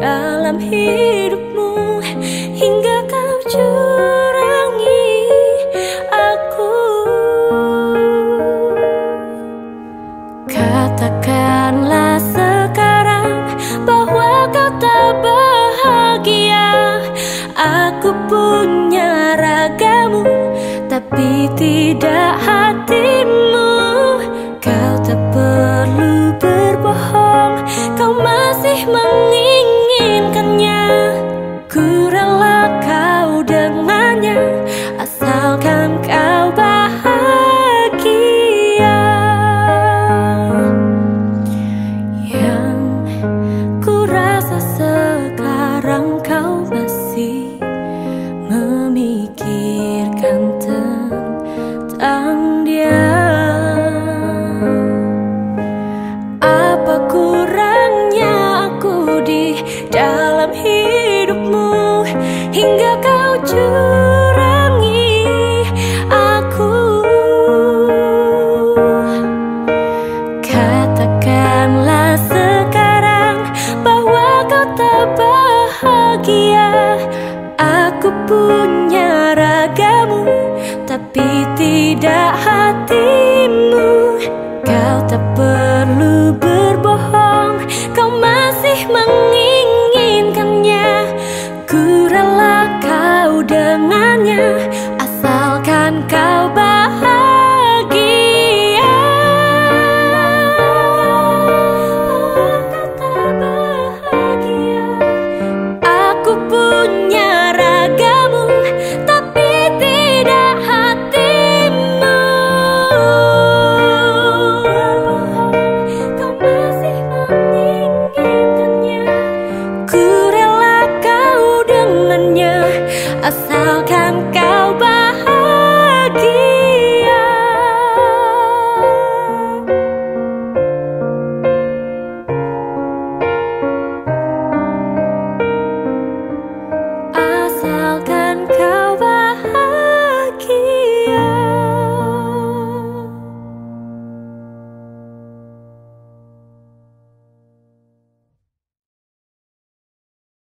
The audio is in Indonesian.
dalam hidupmu hingga kau curangi aku. Katakanlah sekarang bahwa kau tak bahagia. Aku punya ragamu, tapi tidak. pikirkan tentang dia. Apa kurangnya aku di dalam hidupmu? Hingga kau curangi aku. Katakanlah sekarang bahwa kau tak bahagia. Aku punya rasa tidak hatimu. Kau tak perlu berbohong Kau masih menginginkannya. Ku rela kau dengannya Asalkan kau bahagia 好看